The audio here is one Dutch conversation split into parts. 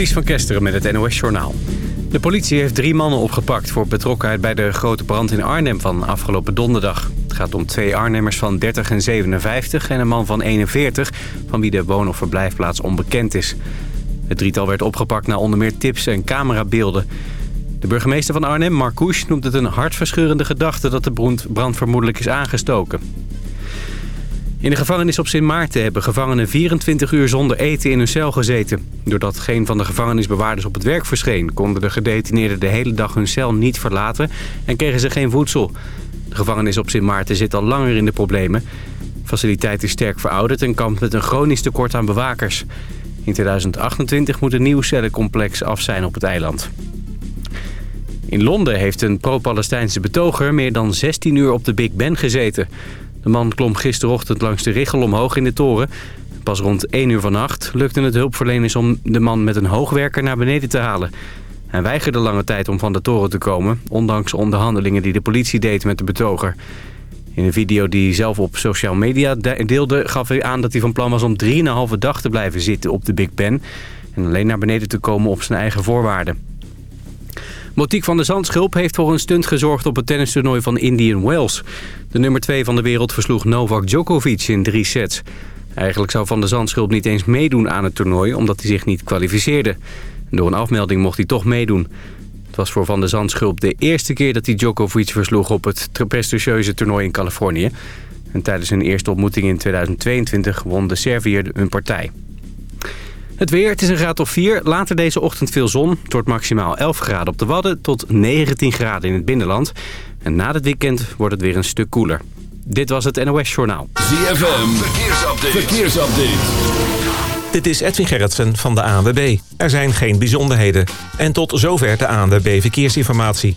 Ties van Kesteren met het NOS-journaal. De politie heeft drie mannen opgepakt voor betrokkenheid bij de grote brand in Arnhem van afgelopen donderdag. Het gaat om twee Arnhemmers van 30 en 57 en een man van 41 van wie de woon- of verblijfplaats onbekend is. Het drietal werd opgepakt na onder meer tips en camerabeelden. De burgemeester van Arnhem, Marcouch, noemt het een hartverscheurende gedachte dat de brand vermoedelijk is aangestoken. In de gevangenis op Sint Maarten hebben gevangenen 24 uur zonder eten in hun cel gezeten. Doordat geen van de gevangenisbewaarders op het werk verscheen... konden de gedetineerden de hele dag hun cel niet verlaten en kregen ze geen voedsel. De gevangenis op Sint Maarten zit al langer in de problemen. De faciliteit is sterk verouderd en kampt met een chronisch tekort aan bewakers. In 2028 moet een nieuw cellencomplex af zijn op het eiland. In Londen heeft een pro-Palestijnse betoger meer dan 16 uur op de Big Ben gezeten... De man klom gisterochtend langs de richel omhoog in de toren. Pas rond 1 uur vannacht lukte het hulpverleners om de man met een hoogwerker naar beneden te halen. Hij weigerde lange tijd om van de toren te komen... ondanks onderhandelingen die de politie deed met de betoger. In een video die hij zelf op social media deelde... gaf hij aan dat hij van plan was om 3,5 dag te blijven zitten op de Big Ben... en alleen naar beneden te komen op zijn eigen voorwaarden. Motiek van de Zandschulp heeft voor een stunt gezorgd op het tennistoernooi van Indian Wells. De nummer 2 van de wereld versloeg Novak Djokovic in drie sets. Eigenlijk zou Van de Zandschulp niet eens meedoen aan het toernooi omdat hij zich niet kwalificeerde. Door een afmelding mocht hij toch meedoen. Het was voor Van de Zandschulp de eerste keer dat hij Djokovic versloeg op het prestigieuze toernooi in Californië. En tijdens hun eerste ontmoeting in 2022 won de Serviër hun partij. Het weer, het is een graad of 4. Later deze ochtend veel zon. Het wordt maximaal 11 graden op de Wadden tot 19 graden in het binnenland. En na het weekend wordt het weer een stuk koeler. Dit was het NOS Journaal. ZFM, verkeersupdate. verkeersupdate. Dit is Edwin Gerritsen van de ANWB. Er zijn geen bijzonderheden. En tot zover de ANWB Verkeersinformatie.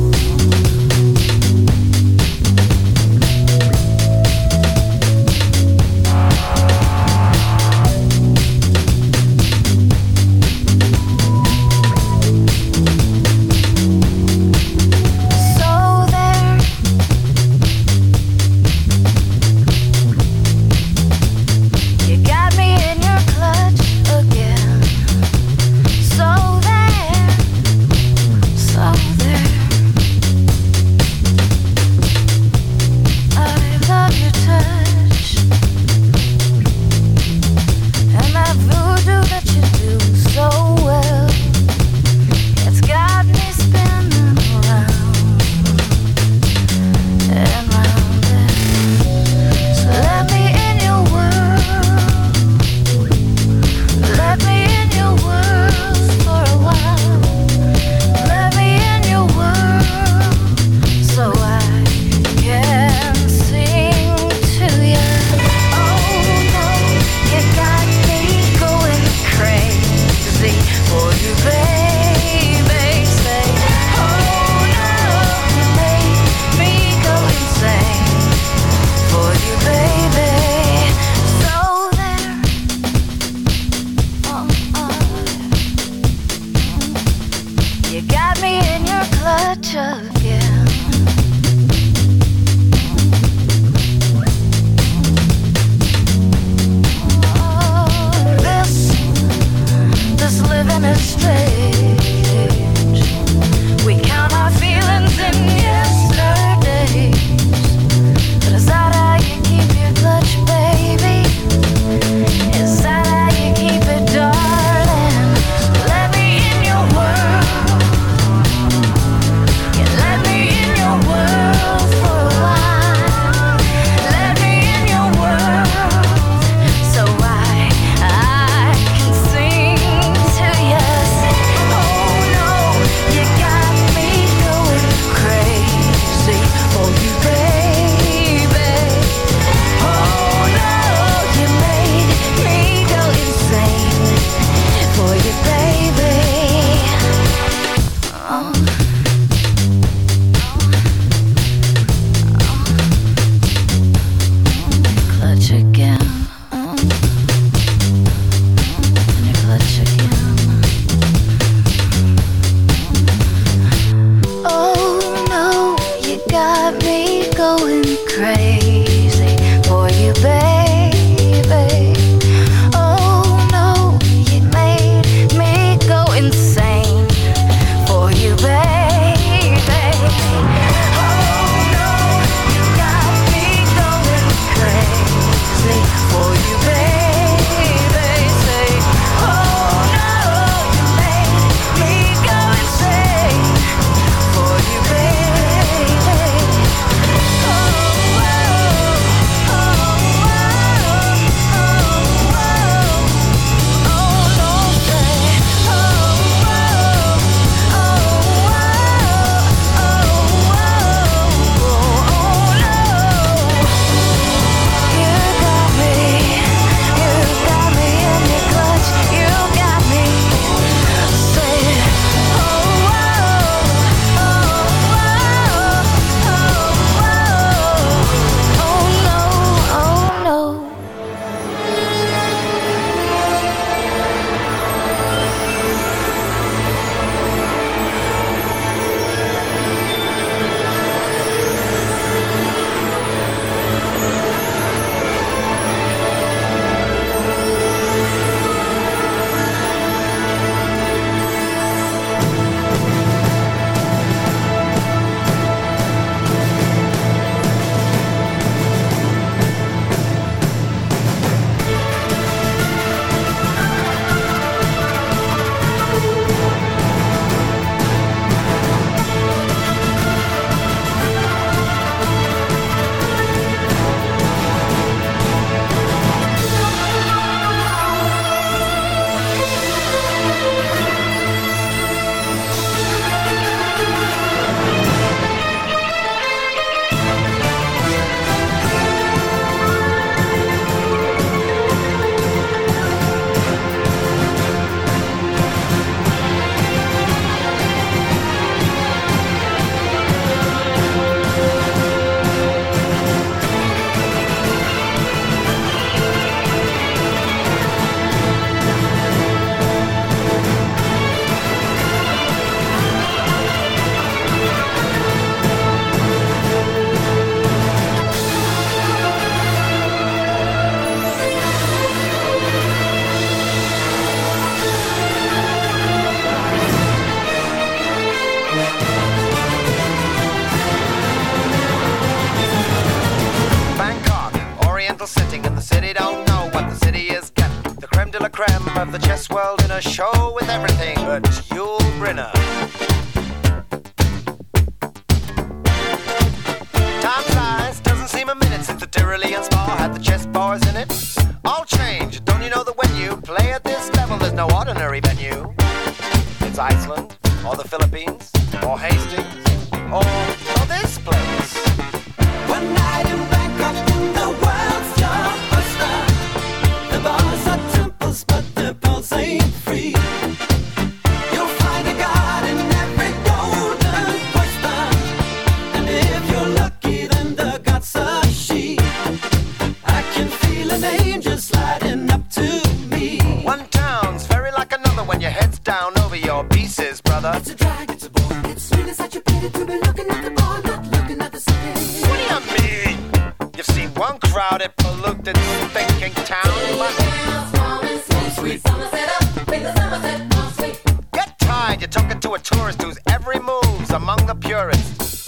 Get tired, you're talking to a tourist who's every move's among the purists.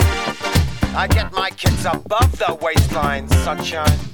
I get my kids above the waistline, sunshine.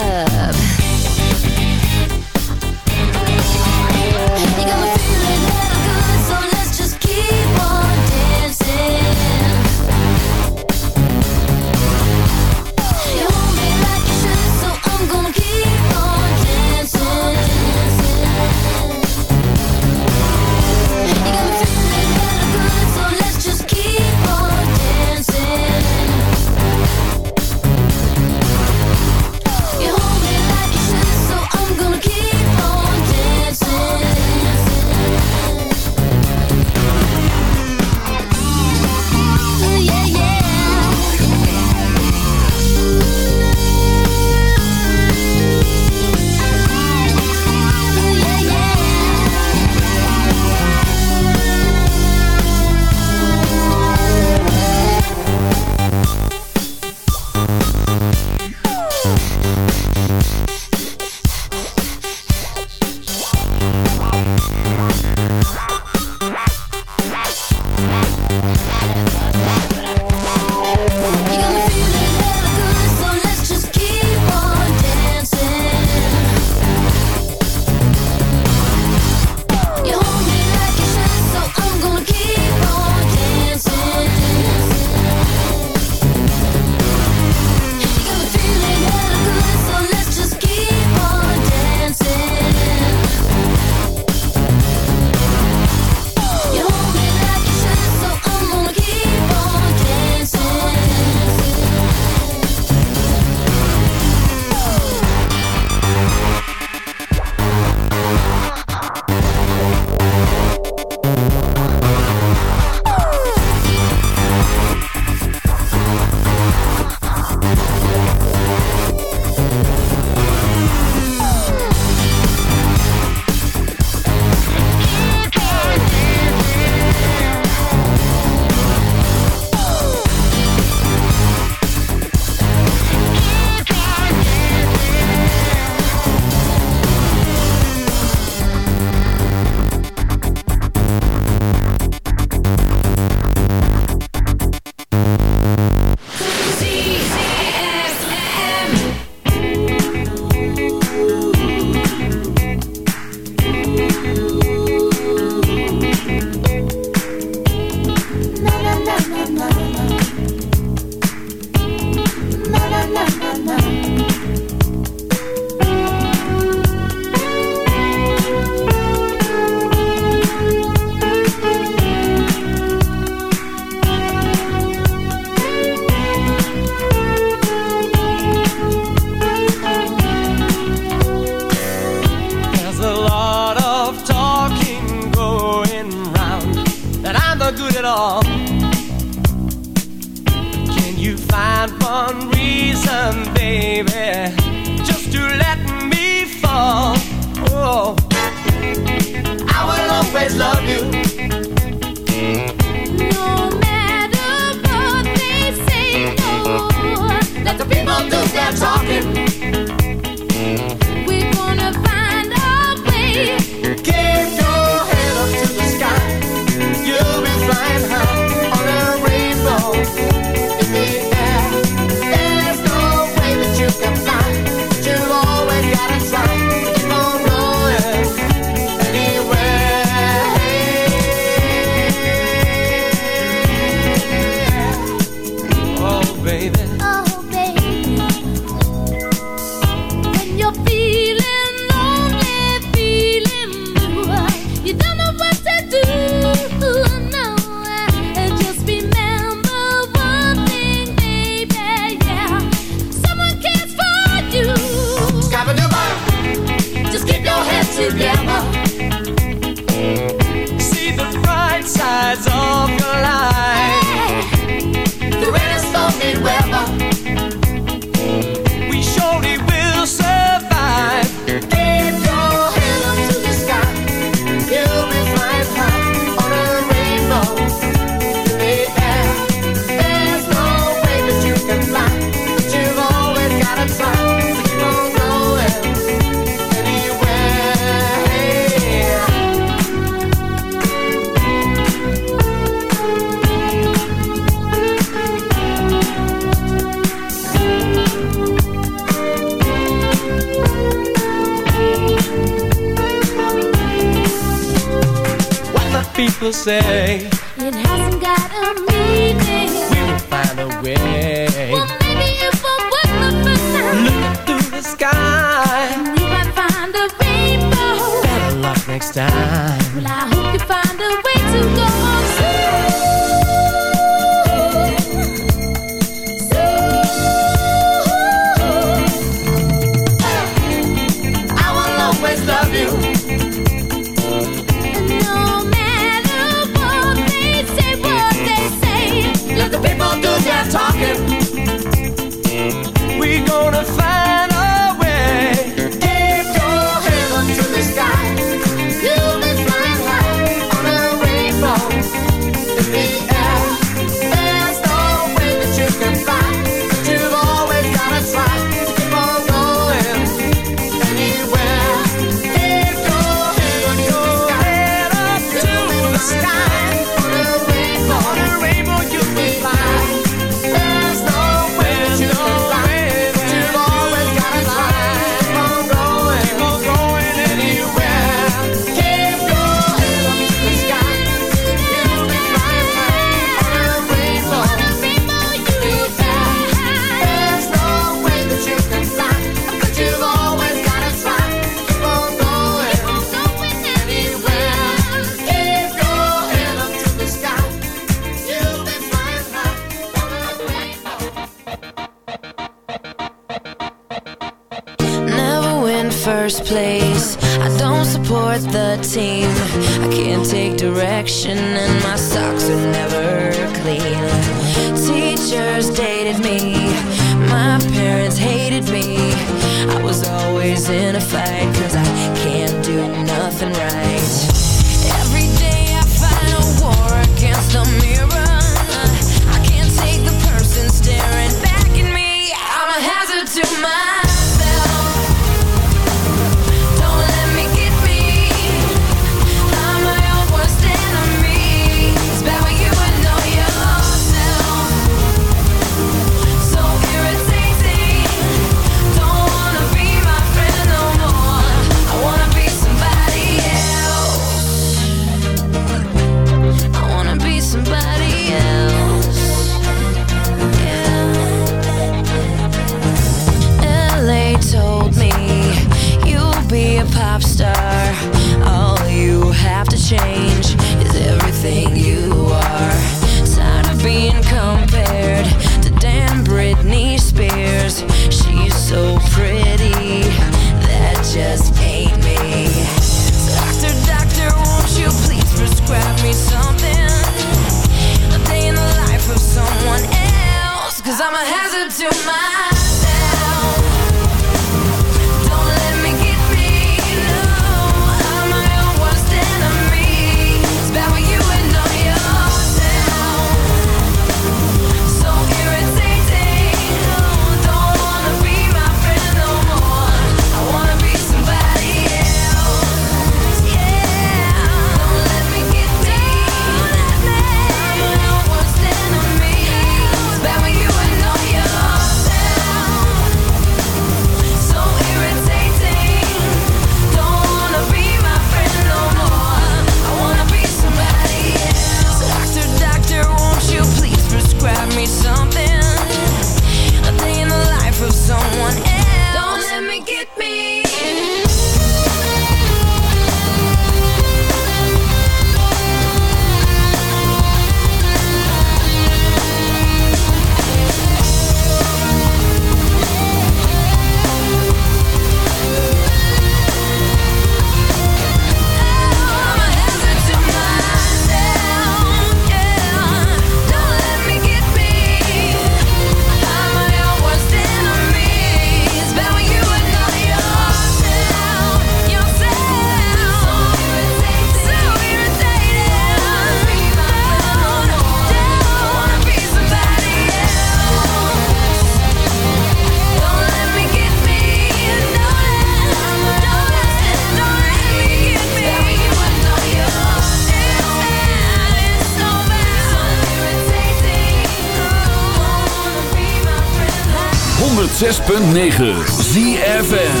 106.9 ZFN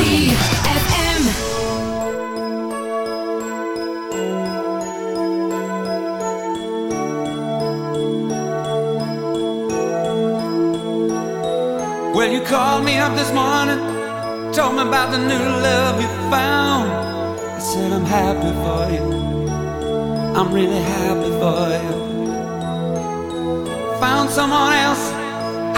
Well, you called me up this morning, told me about the new love you found. I said, I'm happy for you. I'm really happy for you. Found someone else